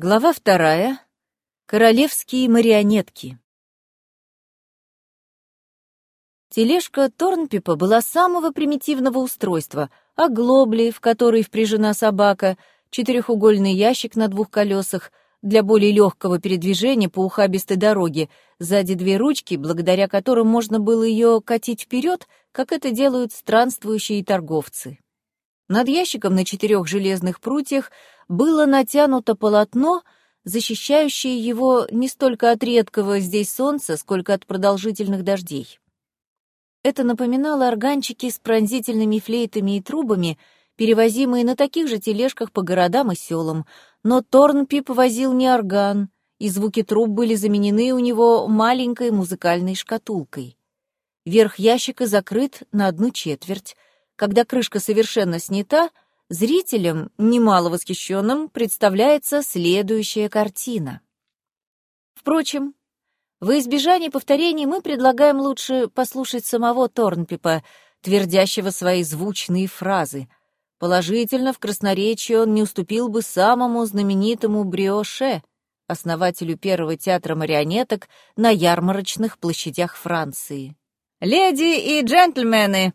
Глава вторая. Королевские марионетки. Тележка Торнпипа была самого примитивного устройства, оглобли, в которые впряжена собака, четырехугольный ящик на двух колесах для более легкого передвижения по ухабистой дороге, сзади две ручки, благодаря которым можно было ее катить вперед, как это делают странствующие торговцы. Над ящиком на четырех железных прутьях было натянуто полотно, защищающее его не столько от редкого здесь солнца, сколько от продолжительных дождей. Это напоминало органчики с пронзительными флейтами и трубами, перевозимые на таких же тележках по городам и селам, но Торнпип возил не орган, и звуки труб были заменены у него маленькой музыкальной шкатулкой. Верх ящика закрыт на одну четверть. Когда крышка совершенно снята — зрителям, немало восхищенным, представляется следующая картина. Впрочем, во избежание повторений мы предлагаем лучше послушать самого Торнпипа, твердящего свои звучные фразы. Положительно, в красноречии он не уступил бы самому знаменитому Бриоше, основателю первого театра марионеток на ярмарочных площадях Франции. «Леди и джентльмены!»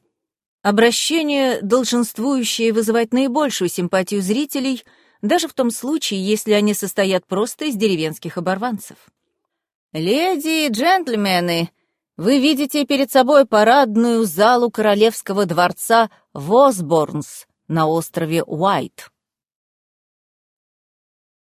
Обращение, долженствующее вызывать наибольшую симпатию зрителей, даже в том случае, если они состоят просто из деревенских оборванцев. «Леди и джентльмены, вы видите перед собой парадную залу королевского дворца Восборнс на острове Уайт».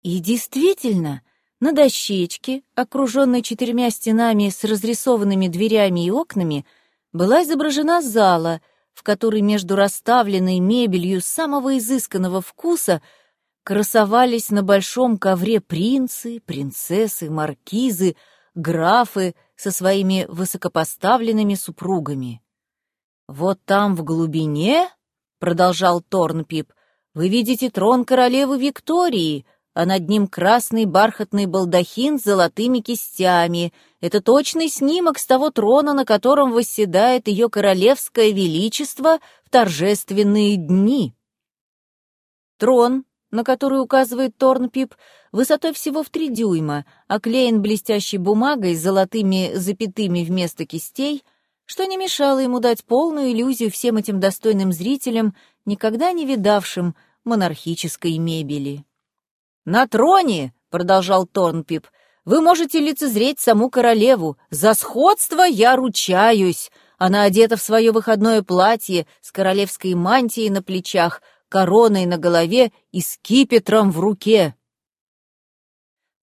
И действительно, на дощечке, окруженной четырьмя стенами с разрисованными дверями и окнами, была изображена зала — в которой между расставленной мебелью самого изысканного вкуса красовались на большом ковре принцы, принцессы, маркизы, графы со своими высокопоставленными супругами. «Вот там в глубине, — продолжал Торнпип, — вы видите трон королевы Виктории, а над ним красный бархатный балдахин с золотыми кистями. Это точный снимок с того трона, на котором восседает ее королевское величество в торжественные дни. Трон, на который указывает Торнпип, высотой всего в три дюйма, оклеен блестящей бумагой с золотыми запятыми вместо кистей, что не мешало ему дать полную иллюзию всем этим достойным зрителям, никогда не видавшим монархической мебели. «На троне», — продолжал Торнпип, — «вы можете лицезреть саму королеву. За сходство я ручаюсь. Она одета в свое выходное платье с королевской мантией на плечах, короной на голове и скипетром в руке».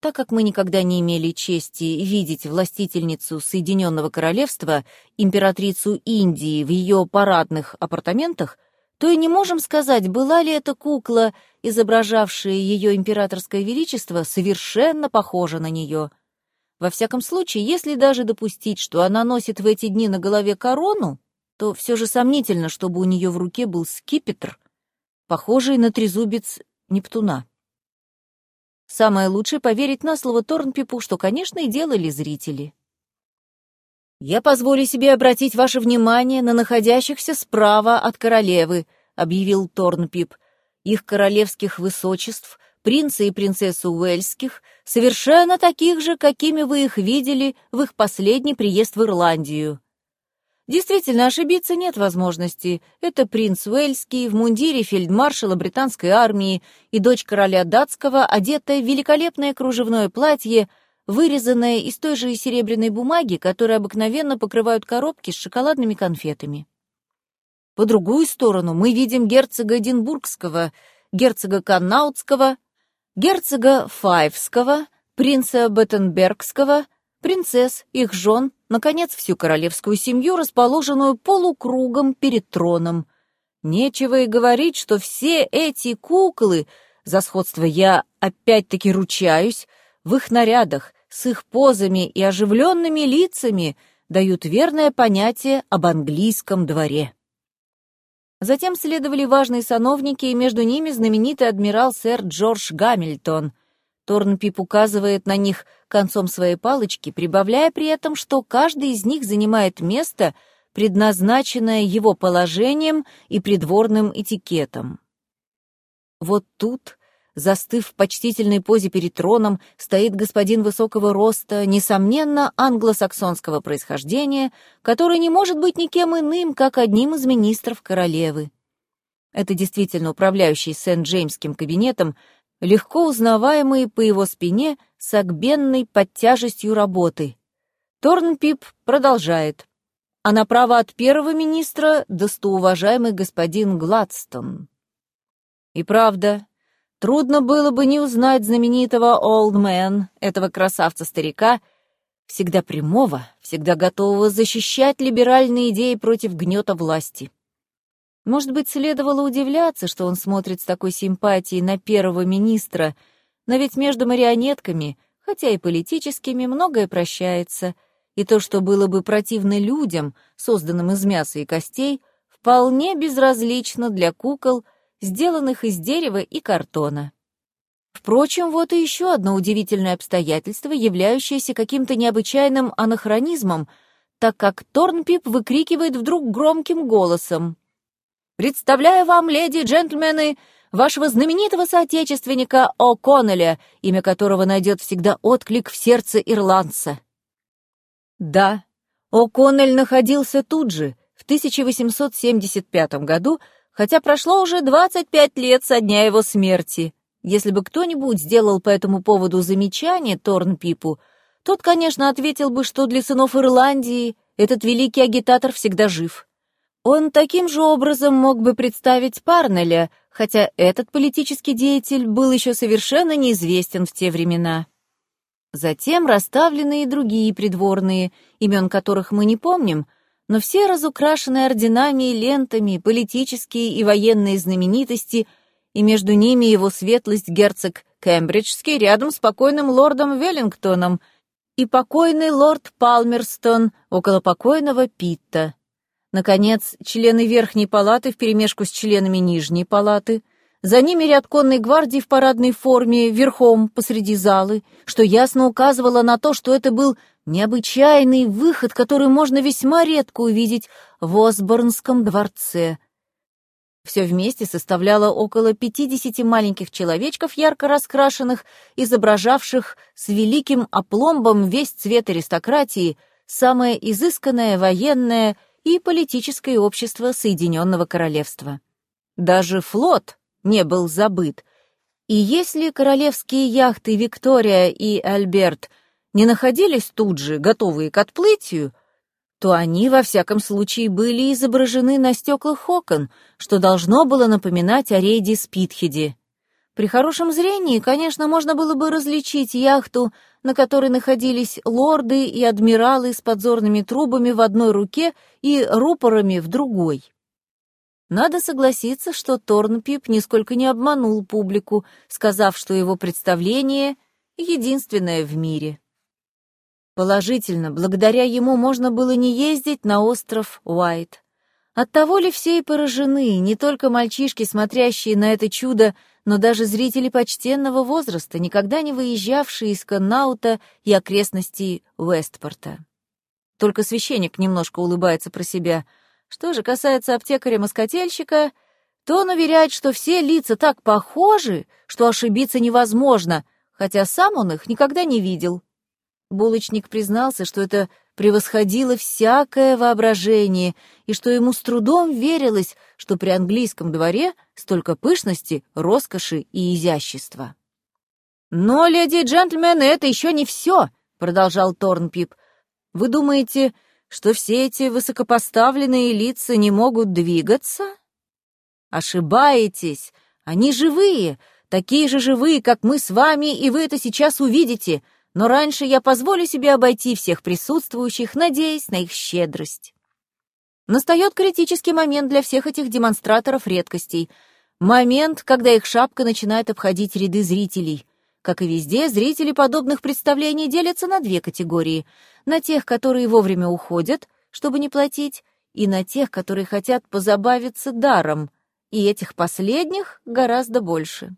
Так как мы никогда не имели чести видеть властительницу Соединенного Королевства, императрицу Индии в ее парадных апартаментах, то и не можем сказать, была ли эта кукла, изображавшая ее императорское величество, совершенно похожа на нее. Во всяком случае, если даже допустить, что она носит в эти дни на голове корону, то все же сомнительно, чтобы у нее в руке был скипетр, похожий на трезубец Нептуна. Самое лучшее поверить на слово Торнпипу, что, конечно, и делали зрители. «Я позволю себе обратить ваше внимание на находящихся справа от королевы», — объявил Торнпип. «Их королевских высочеств, принца и принцессу Уэльских, совершенно таких же, какими вы их видели в их последний приезд в Ирландию». Действительно, ошибиться нет возможности. Это принц Уэльский в мундире фельдмаршала британской армии и дочь короля датского, одетая в великолепное кружевное платье — вырезанная из той же серебряной бумаги, которой обыкновенно покрывают коробки с шоколадными конфетами. По другую сторону мы видим герцога Эдинбургского, герцога Каннаутского, герцога Файвского, принца Беттенбергского, принцесс, их жен, наконец, всю королевскую семью, расположенную полукругом перед троном. Нечего и говорить, что все эти куклы, за сходство я опять-таки ручаюсь, в их нарядах, с их позами и оживленными лицами дают верное понятие об английском дворе. Затем следовали важные сановники, и между ними знаменитый адмирал сэр Джордж Гамильтон. Торнпип указывает на них концом своей палочки, прибавляя при этом, что каждый из них занимает место, предназначенное его положением и придворным этикетом. Вот тут Застыв в почтительной позе перед троном, стоит господин высокого роста, несомненно, англосаксонского происхождения, который не может быть никем иным, как одним из министров королевы. Это действительно управляющий Сент-Джеймским кабинетом, легко узнаваемый по его спине согбенной под тяжестью работы. Торнпип продолжает. А направо от первого министра достоуважаемый господин Гладстон. И правда, Трудно было бы не узнать знаменитого «Олдмен», этого красавца-старика, всегда прямого, всегда готового защищать либеральные идеи против гнета власти. Может быть, следовало удивляться, что он смотрит с такой симпатией на первого министра, но ведь между марионетками, хотя и политическими, многое прощается, и то, что было бы противно людям, созданным из мяса и костей, вполне безразлично для кукол, сделанных из дерева и картона. Впрочем, вот и еще одно удивительное обстоятельство, являющееся каким-то необычайным анахронизмом, так как Торнпип выкрикивает вдруг громким голосом. «Представляю вам, леди и джентльмены, вашего знаменитого соотечественника О'Коннелля, имя которого найдет всегда отклик в сердце ирландца». Да, О'Коннелл находился тут же, в 1875 году, хотя прошло уже 25 лет со дня его смерти. Если бы кто-нибудь сделал по этому поводу замечание Торнпипу, тот, конечно, ответил бы, что для сынов Ирландии этот великий агитатор всегда жив. Он таким же образом мог бы представить Парнеля, хотя этот политический деятель был еще совершенно неизвестен в те времена. Затем расставлены и другие придворные, имен которых мы не помним, но все разукрашены орденами и лентами, политические и военные знаменитости, и между ними его светлость герцог Кембриджский рядом с покойным лордом Веллингтоном и покойный лорд Палмерстон около покойного Питта. Наконец, члены Верхней палаты вперемешку с членами Нижней палаты — за ними ряд конной гвардии в парадной форме, верхом посреди залы, что ясно указывало на то, что это был необычайный выход, который можно весьма редко увидеть в Осборнском дворце. Все вместе составляло около пятидесяти маленьких человечков, ярко раскрашенных, изображавших с великим опломбом весь цвет аристократии, самое изысканное военное и политическое общество Соединенного Королевства. Даже флот, не был забыт. И если королевские яхты Виктория и Альберт не находились тут же, готовые к отплытию, то они, во всяком случае, были изображены на стеклах окон, что должно было напоминать о рейде Спитхеде. При хорошем зрении, конечно, можно было бы различить яхту, на которой находились лорды и адмиралы с подзорными трубами в одной руке и рупорами в другой. Надо согласиться, что Торнпип нисколько не обманул публику, сказав, что его представление — единственное в мире. Положительно, благодаря ему можно было не ездить на остров Уайт. Оттого ли все и поражены, не только мальчишки, смотрящие на это чудо, но даже зрители почтенного возраста, никогда не выезжавшие из Каннаута и окрестностей Уэстпорта. Только священник немножко улыбается про себя — что же касается аптекаря-москательщика, то он уверяет, что все лица так похожи, что ошибиться невозможно, хотя сам он их никогда не видел. Булочник признался, что это превосходило всякое воображение, и что ему с трудом верилось, что при английском дворе столько пышности, роскоши и изящества. «Но, леди и джентльмены, это еще не все», — продолжал Торнпип. «Вы думаете, что все эти высокопоставленные лица не могут двигаться? Ошибаетесь, они живые, такие же живые, как мы с вами, и вы это сейчас увидите, но раньше я позволю себе обойти всех присутствующих, надеясь на их щедрость. Настает критический момент для всех этих демонстраторов редкостей. Момент, когда их шапка начинает обходить ряды зрителей — как и везде, зрители подобных представлений делятся на две категории. На тех, которые вовремя уходят, чтобы не платить, и на тех, которые хотят позабавиться даром, и этих последних гораздо больше.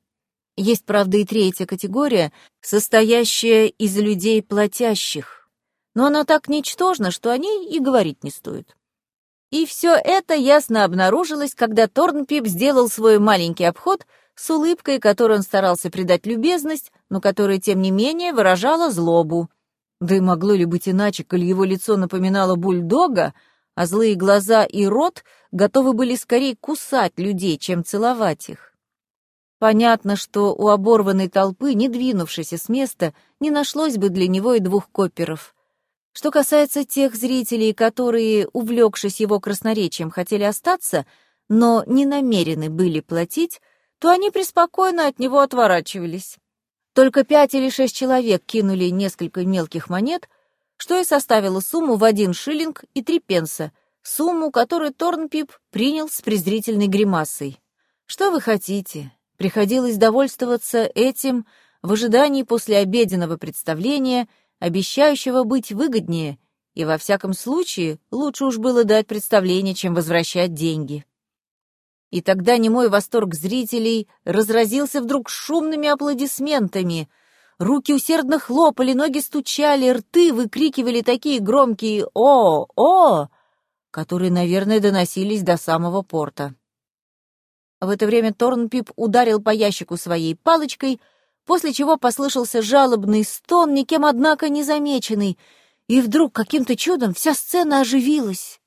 Есть, правда, и третья категория, состоящая из людей платящих. Но она так ничтожна, что о ней и говорить не стоит. И все это ясно обнаружилось, когда Торнпип сделал свой маленький обход с улыбкой, которой он старался придать любезность, но которая, тем не менее, выражала злобу. Да и могло ли быть иначе, коль его лицо напоминало бульдога, а злые глаза и рот готовы были скорее кусать людей, чем целовать их. Понятно, что у оборванной толпы, не двинувшейся с места, не нашлось бы для него и двух коперов. Что касается тех зрителей, которые, увлекшись его красноречием, хотели остаться, но не намерены были платить, то они преспокойно от него отворачивались. Только пять или шесть человек кинули несколько мелких монет, что и составило сумму в один шиллинг и три пенса, сумму, которую Торнпип принял с презрительной гримасой. «Что вы хотите? Приходилось довольствоваться этим в ожидании послеобеденного представления, обещающего быть выгоднее, и во всяком случае лучше уж было дать представление, чем возвращать деньги. И тогда немой восторг зрителей разразился вдруг шумными аплодисментами. Руки усердно хлопали, ноги стучали, рты выкрикивали такие громкие «О! О!», которые, наверное, доносились до самого порта. В это время Торнпип ударил по ящику своей палочкой, после чего послышался жалобный стон, никем, однако, не замеченный, и вдруг каким-то чудом вся сцена оживилась.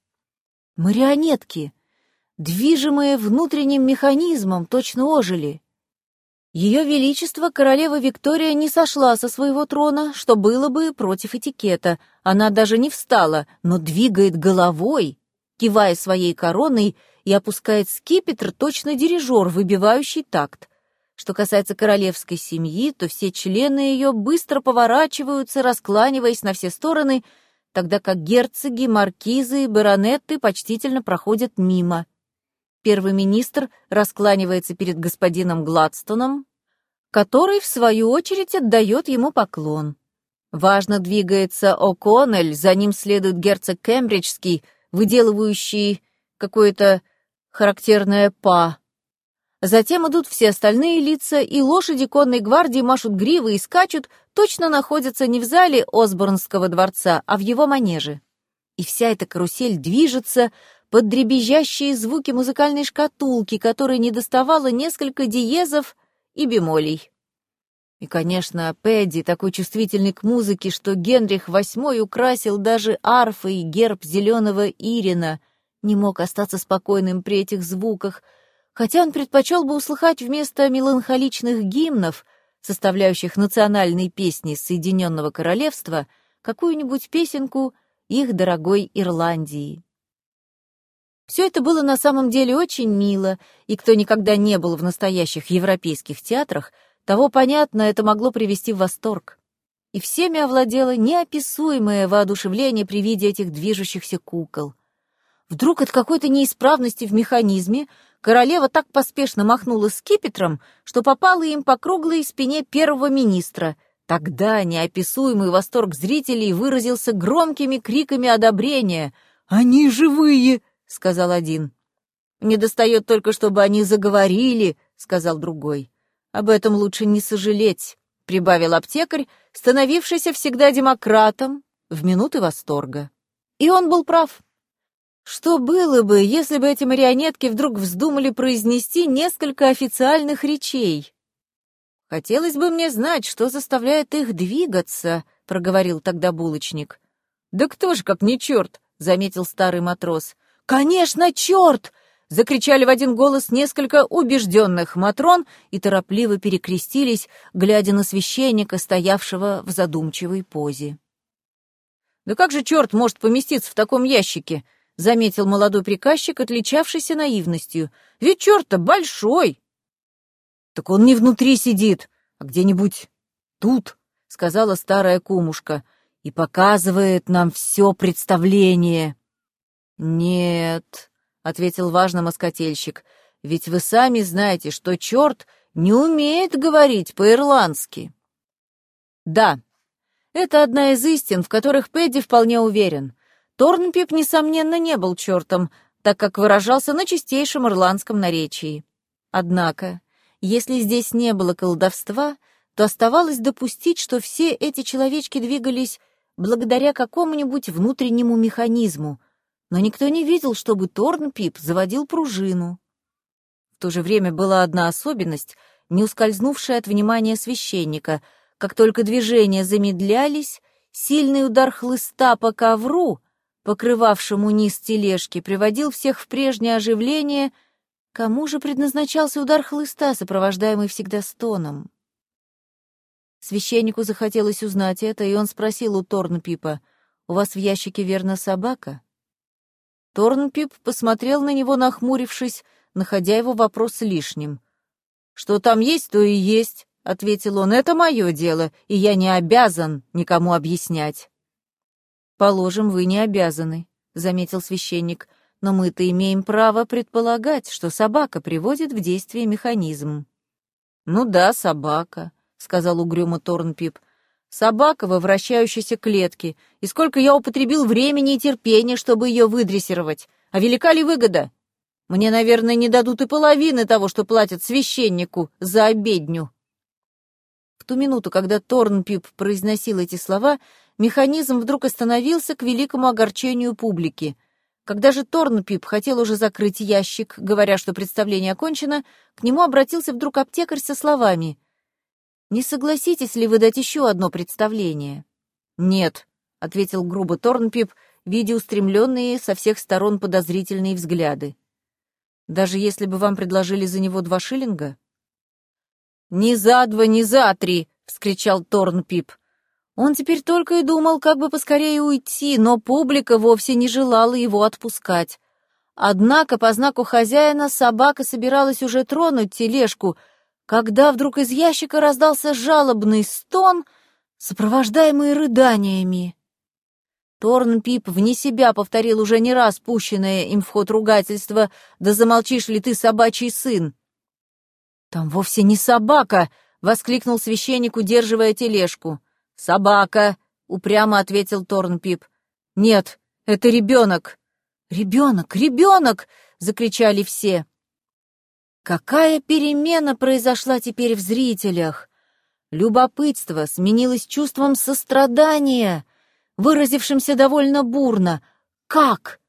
Марионетки, движимые внутренним механизмом, точно ожили. Ее Величество, королева Виктория, не сошла со своего трона, что было бы против этикета. Она даже не встала, но двигает головой, кивая своей короной и опускает скипетр точно дирижер, выбивающий такт. Что касается королевской семьи, то все члены ее быстро поворачиваются, раскланиваясь на все стороны, тогда как герцоги, маркизы и баронеты почтительно проходят мимо. Первый министр раскланивается перед господином Гладстоном, который, в свою очередь, отдает ему поклон. Важно двигается О'Коннель, за ним следует герцог Кембриджский, выделывающий какое-то характерное «па». Затем идут все остальные лица, и лошади конной гвардии машут гривы и скачут, точно находятся не в зале Осборнского дворца, а в его манеже. И вся эта карусель движется под дребезжащие звуки музыкальной шкатулки, которой недоставало несколько диезов и бемолей. И, конечно, Пэдди, такой чувствительный к музыке, что Генрих VIII украсил даже арфой герб зеленого Ирина, не мог остаться спокойным при этих звуках, хотя он предпочел бы услыхать вместо меланхоличных гимнов, составляющих национальные песни Соединенного Королевства, какую-нибудь песенку их дорогой Ирландии. Все это было на самом деле очень мило, и кто никогда не был в настоящих европейских театрах, того, понятно, это могло привести в восторг. И всеми овладело неописуемое воодушевление при виде этих движущихся кукол. Вдруг от какой-то неисправности в механизме королева так поспешно махнула скипетром, что попала им по круглой спине первого министра. Тогда неописуемый восторг зрителей выразился громкими криками одобрения. «Они живые!» — сказал один. «Не достает только, чтобы они заговорили», — сказал другой. «Об этом лучше не сожалеть», — прибавил аптекарь, становившийся всегда демократом в минуты восторга. И он был прав. Что было бы, если бы эти марионетки вдруг вздумали произнести несколько официальных речей? Хотелось бы мне знать, что заставляет их двигаться, проговорил тогда булочник. Да кто ж как не черт, заметил старый матрос. Конечно, черт! закричали в один голос несколько убежденных матрон и торопливо перекрестились, глядя на священника, стоявшего в задумчивой позе. «Да как же черт может поместиться в таком ящике?» Заметил молодой приказчик, отличавшийся наивностью. «Ведь черт-то большой!» «Так он не внутри сидит, а где-нибудь тут», — сказала старая кумушка, «и показывает нам все представление». «Нет», — ответил важно москотельщик, «ведь вы сами знаете, что черт не умеет говорить по-ирландски». «Да, это одна из истин, в которых Пэдди вполне уверен. Торнпип, несомненно, не был чертом, так как выражался на чистейшем ирландском наречии. Однако, если здесь не было колдовства, то оставалось допустить, что все эти человечки двигались благодаря какому-нибудь внутреннему механизму, но никто не видел, чтобы Торнпип заводил пружину. В то же время была одна особенность, не ускользнувшая от внимания священника. Как только движения замедлялись, сильный удар хлыста по ковру, покрывавшему низ тележки, приводил всех в прежнее оживление. Кому же предназначался удар хлыста, сопровождаемый всегда стоном? Священнику захотелось узнать это, и он спросил у Торнпипа, «У вас в ящике верно собака?» Торнпип посмотрел на него, нахмурившись, находя его вопрос лишним. «Что там есть, то и есть», — ответил он. «Это мое дело, и я не обязан никому объяснять». «Положим, вы не обязаны», — заметил священник, «но мы-то имеем право предполагать, что собака приводит в действие механизм». «Ну да, собака», — сказал угрюмо Торнпип. «Собака во вращающейся клетке. И сколько я употребил времени и терпения, чтобы ее выдрессировать. А велика ли выгода? Мне, наверное, не дадут и половины того, что платят священнику за обедню». В ту минуту, когда Торнпип произносил эти слова, механизм вдруг остановился к великому огорчению публики. Когда же Торнпип хотел уже закрыть ящик, говоря, что представление окончено, к нему обратился вдруг аптекарь со словами — не согласитесь ли вы дать еще одно представление? Нет, ответил грубо Торнпип, видя устремленные со всех сторон подозрительные взгляды. Даже если бы вам предложили за него два шиллинга? «Ни за два, ни за три!» — вскричал Торнпип. Он теперь только и думал, как бы поскорее уйти, но публика вовсе не желала его отпускать. Однако по знаку хозяина собака собиралась уже тронуть тележку — когда вдруг из ящика раздался жалобный стон, сопровождаемый рыданиями. Торн Пип вне себя повторил уже не раз пущенное им в ход ругательство «Да замолчишь ли ты, собачий сын?» «Там вовсе не собака!» — воскликнул священник, удерживая тележку. «Собака!» — упрямо ответил Торнпип. «Нет, это ребенок!» «Ребенок! Ребенок!» — закричали все. Какая перемена произошла теперь в зрителях? Любопытство сменилось чувством сострадания, выразившимся довольно бурно. Как?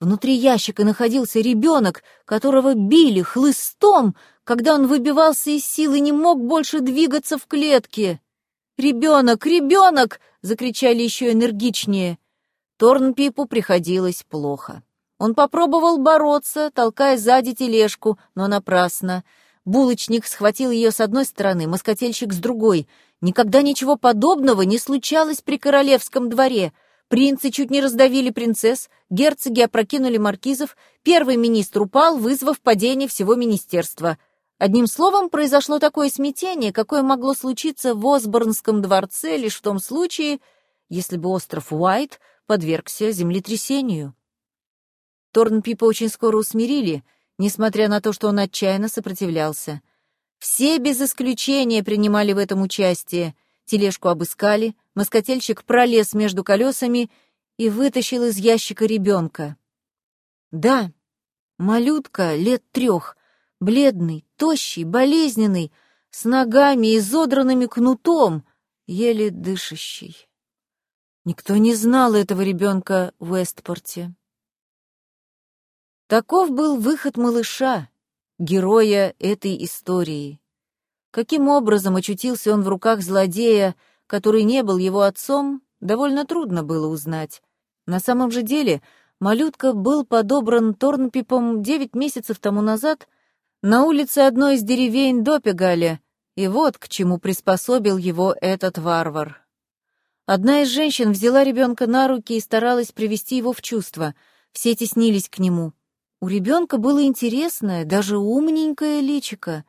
Внутри ящика находился ребенок, которого били хлыстом, когда он выбивался из сил и не мог больше двигаться в клетке. «Ребенок! Ребенок!» — закричали еще энергичнее. Торнпипу приходилось плохо. Он попробовал бороться, толкая сзади тележку, но напрасно. Булочник схватил ее с одной стороны, москотельщик с другой. Никогда ничего подобного не случалось при королевском дворе. Принцы чуть не раздавили принцесс, герцоги опрокинули маркизов, первый министр упал, вызвав падение всего министерства. Одним словом, произошло такое смятение, какое могло случиться в Осборнском дворце лишь в том случае, если бы остров Уайт подвергся землетрясению. Торнпипа очень скоро усмирили, несмотря на то, что он отчаянно сопротивлялся. Все без исключения принимали в этом участие. Тележку обыскали, москотельщик пролез между колесами и вытащил из ящика ребенка. Да, малютка лет трех, бледный, тощий, болезненный, с ногами изодранными кнутом, еле дышащий. Никто не знал этого ребенка в Вестпорте. Таков был выход малыша, героя этой истории. Каким образом очутился он в руках злодея, который не был его отцом, довольно трудно было узнать. На самом же деле, малютка был подобран Торнпипом девять месяцев тому назад на улице одной из деревень Допегаля, и вот к чему приспособил его этот варвар. Одна из женщин взяла ребенка на руки и старалась привести его в чувство. Все теснились к нему. У ребенка было интересное, даже умненькое личико.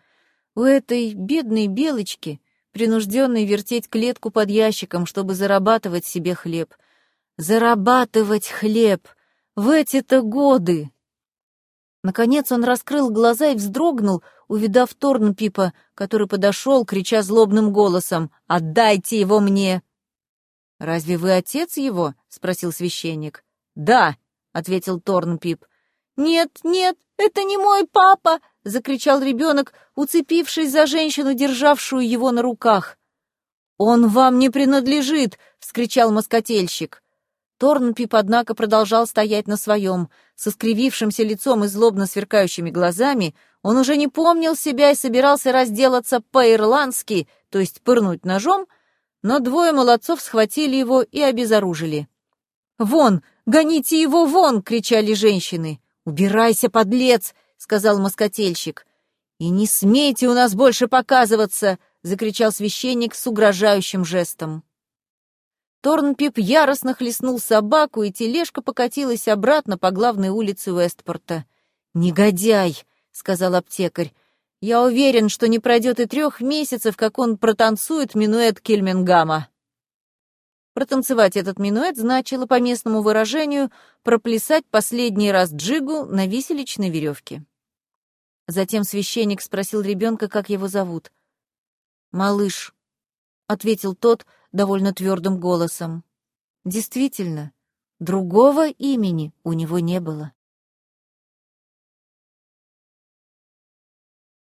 У этой бедной белочки, принужденной вертеть клетку под ящиком, чтобы зарабатывать себе хлеб. Зарабатывать хлеб! В эти-то годы! Наконец он раскрыл глаза и вздрогнул, увидав Торнпипа, который подошел, крича злобным голосом «Отдайте его мне!» «Разве вы отец его?» — спросил священник. «Да», — ответил Торнпип. «Нет, нет, это не мой папа!» — закричал ребенок, уцепившись за женщину, державшую его на руках. «Он вам не принадлежит!» — вскричал москотельщик. Торнпип, однако, продолжал стоять на своем. Со скривившимся лицом и злобно сверкающими глазами он уже не помнил себя и собирался разделаться по-ирландски, то есть пырнуть ножом, но двое молодцов схватили его и обезоружили. «Вон! Гоните его вон!» — кричали женщины. «Убирайся, подлец!» — сказал москотельщик. «И не смейте у нас больше показываться!» — закричал священник с угрожающим жестом. Торнпип яростно хлестнул собаку, и тележка покатилась обратно по главной улице Уэстпорта. «Негодяй!» — сказал аптекарь. «Я уверен, что не пройдет и трех месяцев, как он протанцует минуэт Кельмингама». Протанцевать этот минуэт значило, по местному выражению, проплясать последний раз джигу на виселичной веревке. Затем священник спросил ребенка, как его зовут. «Малыш», — ответил тот, — довольно твердым голосом. Действительно, другого имени у него не было.